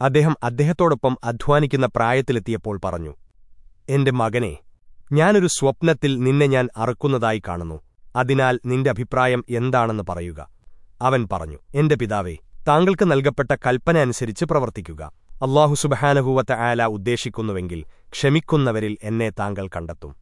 അദ്ദേഹം അദ്ദേഹത്തോടൊപ്പം അധ്വാനിക്കുന്ന പ്രായത്തിലെത്തിയപ്പോൾ പറഞ്ഞു എന്റെ മകനെ ഞാനൊരു സ്വപ്നത്തിൽ നിന്നെ ഞാൻ അറുക്കുന്നതായി കാണുന്നു. അതിനാൽ നിന്റെ അഭിപ്രായം എന്താണെന്ന് പറയുക. അവൻ പറഞ്ഞു എന്റെ പിതാവേ താങ്കൾക്ക് നൽകപ്പെട്ട കൽപ്പന അനുസരിച്ച് പ്രവർത്തിക്കുക. അള്ളാഹു സുബഹാനഹൂവത്ത ആല ഉദ്ദേശിക്കുന്നുവെങ്കിൽ ക്ഷമിക്കുന്നവരിൽ എന്നെ താങ്കൾ കണ്ടെത്തും.